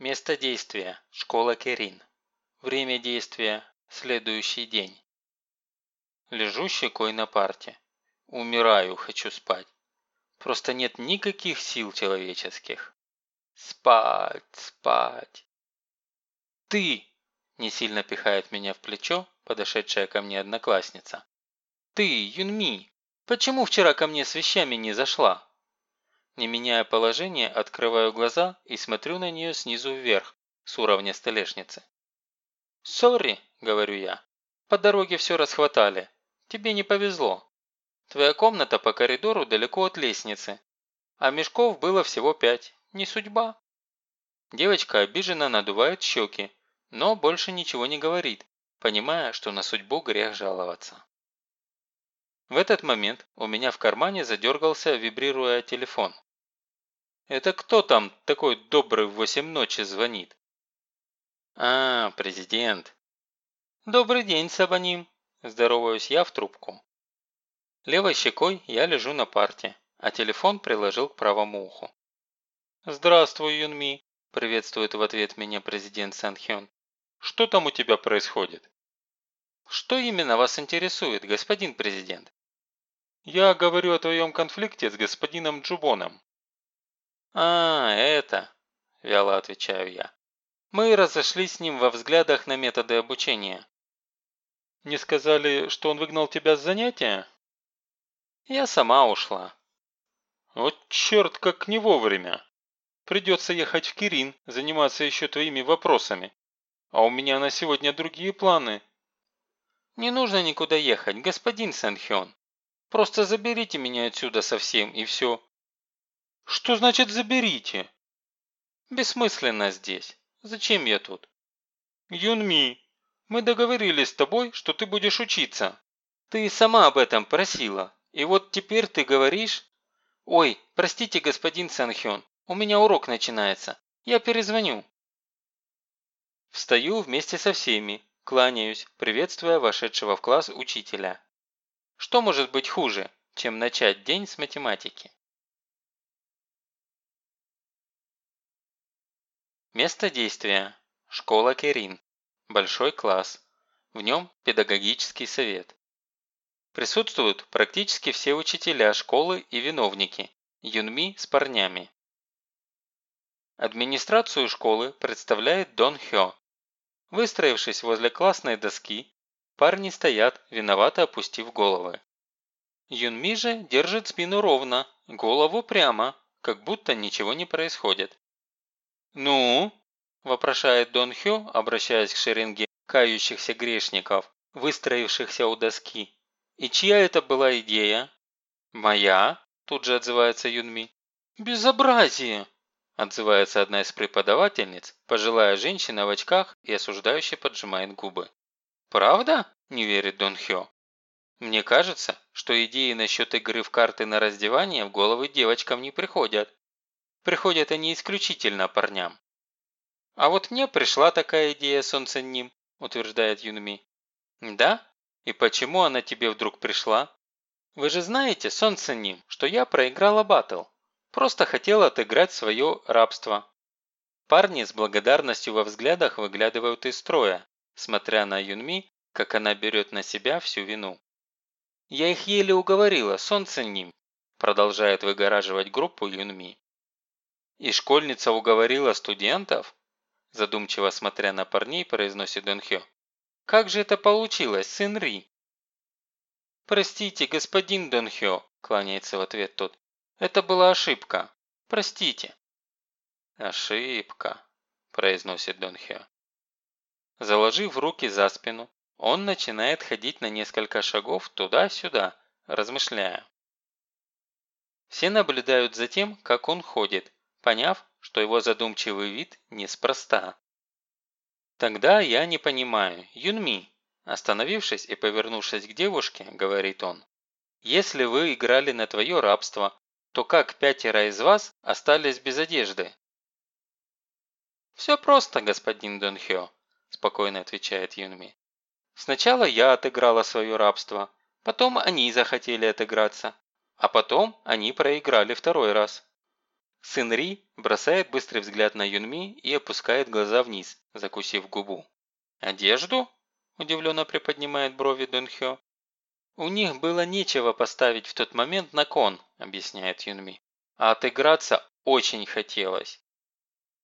Место действия – школа Керин. Время действия – следующий день. Лежу щекой на парте. Умираю, хочу спать. Просто нет никаких сил человеческих. Спать, спать. Ты! Не сильно пихает меня в плечо подошедшая ко мне одноклассница. Ты, Юнми, почему вчера ко мне с вещами не зашла? Не меняя положение, открываю глаза и смотрю на нее снизу вверх, с уровня столешницы. «Сори», – говорю я, – «по дороге все расхватали. Тебе не повезло. Твоя комната по коридору далеко от лестницы, а мешков было всего пять. Не судьба». Девочка обиженно надувает щеки, но больше ничего не говорит, понимая, что на судьбу грех жаловаться. В этот момент у меня в кармане задергался, вибрируя телефон. Это кто там такой добрый в восемь ночи звонит? А, президент. Добрый день, Сабаним. Здороваюсь я в трубку. Левой щекой я лежу на парте, а телефон приложил к правому уху. «Здравствуй, Юнми», – приветствует в ответ меня президент Санхён. «Что там у тебя происходит?» «Что именно вас интересует, господин президент?» «Я говорю о твоем конфликте с господином Джубоном. «А, это...» – вяло отвечаю я. «Мы разошлись с ним во взглядах на методы обучения». «Не сказали, что он выгнал тебя с занятия?» «Я сама ушла». «Вот черт, как не вовремя! Придется ехать в Кирин, заниматься еще твоими вопросами. А у меня на сегодня другие планы». «Не нужно никуда ехать, господин Сэнхён. Просто заберите меня отсюда совсем и все. «Что значит заберите?» «Бессмысленно здесь. Зачем я тут?» «Юнми, мы договорились с тобой, что ты будешь учиться. Ты сама об этом просила. И вот теперь ты говоришь...» «Ой, простите, господин Санхён, у меня урок начинается. Я перезвоню». Встаю вместе со всеми, кланяюсь, приветствуя вошедшего в класс учителя. Что может быть хуже, чем начать день с математики? Место действия. Школа Керин. Большой класс. В нем педагогический совет. Присутствуют практически все учителя школы и виновники, юнми с парнями. Администрацию школы представляет Дон Хё. Выстроившись возле классной доски, парни стоят, виновато опустив головы. Юнми же держит спину ровно, голову прямо, как будто ничего не происходит. «Ну?» – вопрошает Дон Хё, обращаясь к шеренге кающихся грешников, выстроившихся у доски. «И чья это была идея?» «Моя?» – тут же отзывается Юнми. «Безобразие!» – отзывается одна из преподавательниц, пожилая женщина в очках и осуждающе поджимает губы. «Правда?» – не верит Дон Хё. «Мне кажется, что идеи насчет игры в карты на раздевание в головы девочкам не приходят. Приходят они исключительно парням. А вот мне пришла такая идея, солнце ним, утверждает Юнми. Да? И почему она тебе вдруг пришла? Вы же знаете, солнце ним, что я проиграла батл. Просто хотела отыграть свое рабство. Парни с благодарностью во взглядах выглядывают из строя, смотря на Юнми, как она берет на себя всю вину. «Я их еле уговорила, солнце ним», продолжает выгораживать группу Юнми. «И школьница уговорила студентов?» Задумчиво смотря на парней, произносит Дон Хё. «Как же это получилось, сын Ри?» «Простите, господин Дон Хё», кланяется в ответ тот. «Это была ошибка. Простите». «Ошибка», произносит Дон Хё. Заложив руки за спину, он начинает ходить на несколько шагов туда-сюда, размышляя. Все наблюдают за тем, как он ходит, поняв, что его задумчивый вид неспроста. «Тогда я не понимаю, Юнми», остановившись и повернувшись к девушке, говорит он, «если вы играли на твое рабство, то как пятеро из вас остались без одежды?» «Все просто, господин Дон Хё», спокойно отвечает Юнми. «Сначала я отыграла свое рабство, потом они захотели отыграться, а потом они проиграли второй раз. Сын Ри бросает быстрый взгляд на Юнми и опускает глаза вниз, закусив губу. «Одежду?» – удивленно приподнимает брови Дон Хё. «У них было нечего поставить в тот момент на кон», – объясняет Юнми. «А отыграться очень хотелось».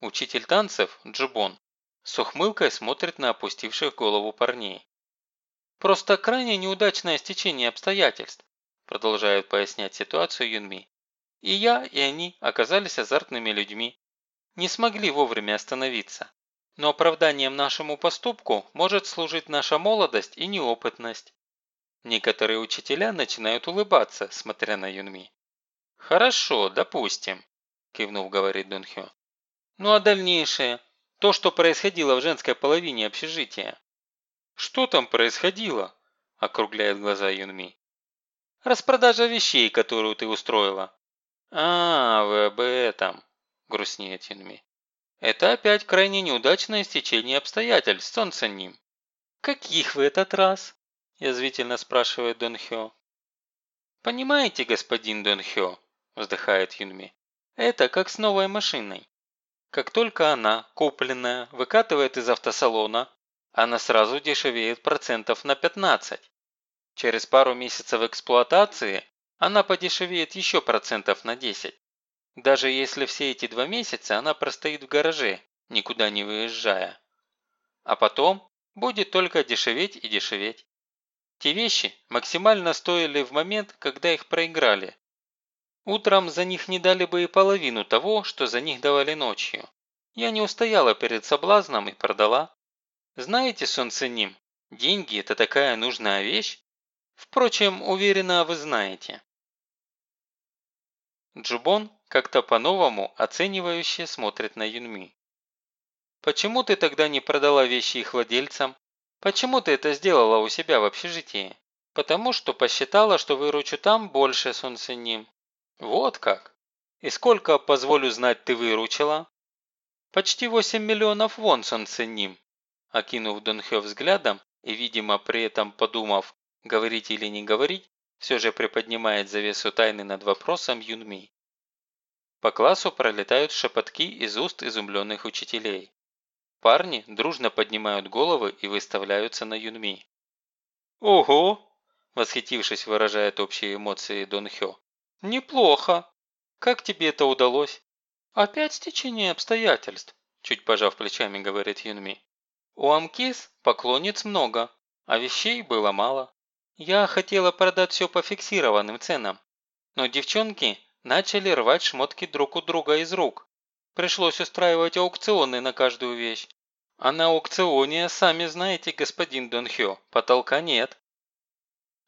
Учитель танцев, Джубон, с ухмылкой смотрит на опустивших голову парней. «Просто крайне неудачное стечение обстоятельств», продолжает пояснять ситуацию Юнми. «И я, и они оказались азартными людьми. Не смогли вовремя остановиться. Но оправданием нашему поступку может служить наша молодость и неопытность. Некоторые учителя начинают улыбаться, смотря на Юнми. «Хорошо, допустим», – кивнув, говорит Дунхё. «Ну а дальнейшее? То, что происходило в женской половине общежития?» «Что там происходило?» – округляет глаза Юнми. «Распродажа вещей, которую ты устроила». «А, вы об этом», – грустнеет Юнми. «Это опять крайне неудачное стечение обстоятельств, солнце ним». «Каких в этот раз?» – язвительно спрашивает Дон Хё. «Понимаете, господин Дон Хё», – вздыхает Юнми, – «это как с новой машиной. Как только она, купленная, выкатывает из автосалона, она сразу дешевеет процентов на 15. Через пару месяцев эксплуатации она подешевеет еще процентов на 10. Даже если все эти два месяца она простоит в гараже, никуда не выезжая. А потом будет только дешеветь и дешеветь. Те вещи максимально стоили в момент, когда их проиграли. Утром за них не дали бы и половину того, что за них давали ночью. Я не устояла перед соблазном и продала. Знаете, солнце ним, деньги – это такая нужная вещь. Впрочем, уверена, вы знаете. Джубон как-то по-новому оценивающе смотрит на Юнми. «Почему ты тогда не продала вещи их владельцам? Почему ты это сделала у себя в общежитии? Потому что посчитала, что выручу там больше, солнце ним. Вот как. И сколько, позволю знать, ты выручила? Почти 8 миллионов вон, солнце ним. Окинув Донхё взглядом и, видимо, при этом подумав, говорить или не говорить, все же приподнимает завесу тайны над вопросом Юнми. По классу пролетают шепотки из уст изумленных учителей. Парни дружно поднимают головы и выставляются на Юнми. «Ого!» – восхитившись, выражает общие эмоции Дон Хё. «Неплохо! Как тебе это удалось?» «Опять стечение обстоятельств», – чуть пожав плечами, говорит Юнми. «У Амкис поклонниц много, а вещей было мало. Я хотела продать все по фиксированным ценам, но девчонки начали рвать шмотки друг у друга из рук. Пришлось устраивать аукционы на каждую вещь. А на аукционе, сами знаете, господин Дон Хё, потолка нет.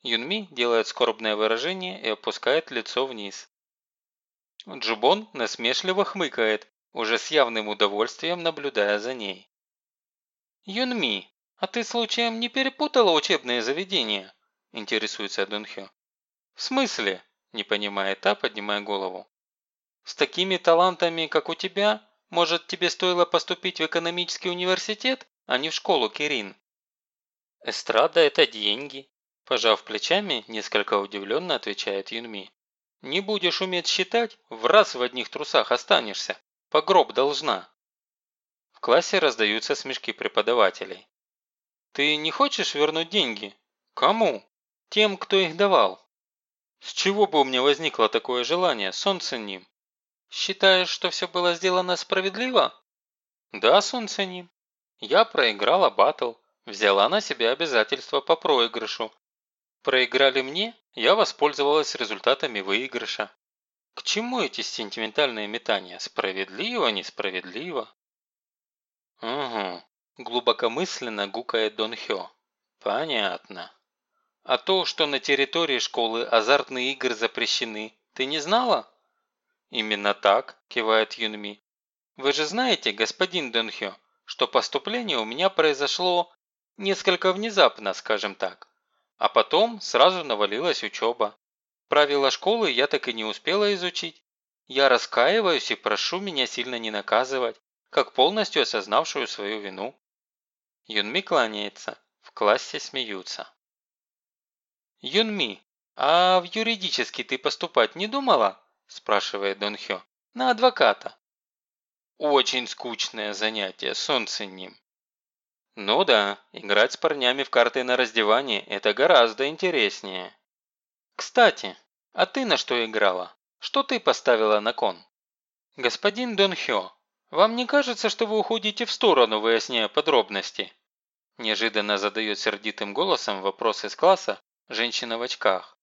Юнми делает скорбное выражение и опускает лицо вниз. Джубон насмешливо хмыкает, уже с явным удовольствием наблюдая за ней. «Юнми, а ты случаем не перепутала учебные заведения?» – интересуется Дон Хё. «В смысле?» – не понимает та, поднимая голову. С такими талантами, как у тебя, может, тебе стоило поступить в экономический университет, а не в школу Кирин? Эстрада – это деньги. Пожав плечами, несколько удивленно отвечает Юнми. Не будешь уметь считать, в раз в одних трусах останешься. По гроб должна. В классе раздаются смешки преподавателей. Ты не хочешь вернуть деньги? Кому? Тем, кто их давал. С чего бы у меня возникло такое желание, солнце ним? Считаешь, что все было сделано справедливо? Да, Сунцинин. Я проиграла батл, взяла на себя обязательства по проигрышу. Проиграли мне, я воспользовалась результатами выигрыша. К чему эти сентиментальные метания? Справедливо, несправедливо? Угу, глубокомысленно гукает Дон Хё. Понятно. А то, что на территории школы азартные игры запрещены, ты не знала? «Именно так», – кивает Юнми. «Вы же знаете, господин Донхё, что поступление у меня произошло несколько внезапно, скажем так. А потом сразу навалилась учеба. Правила школы я так и не успела изучить. Я раскаиваюсь и прошу меня сильно не наказывать, как полностью осознавшую свою вину». Юнми кланяется, в классе смеются. «Юнми, а в юридический ты поступать не думала?» – спрашивает Дон Хё. На адвоката. Очень скучное занятие, солнце ним. Ну да, играть с парнями в карты на раздевании – это гораздо интереснее. Кстати, а ты на что играла? Что ты поставила на кон? Господин Дон Хё, вам не кажется, что вы уходите в сторону, выясняя подробности? Неожиданно задает сердитым голосом вопрос из класса женщина в очках.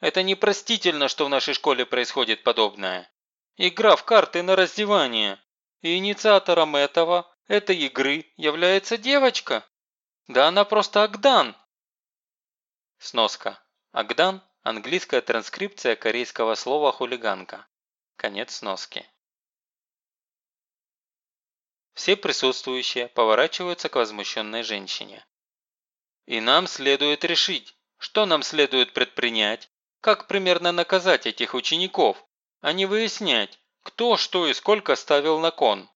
Это непростительно, что в нашей школе происходит подобное. Игра в карты на раздевание. И инициатором этого, этой игры, является девочка. Да она просто Агдан. Сноска. Агдан – английская транскрипция корейского слова «хулиганка». Конец сноски. Все присутствующие поворачиваются к возмущенной женщине. И нам следует решить, что нам следует предпринять, как примерно наказать этих учеников, а не выяснять, кто что и сколько ставил на кон.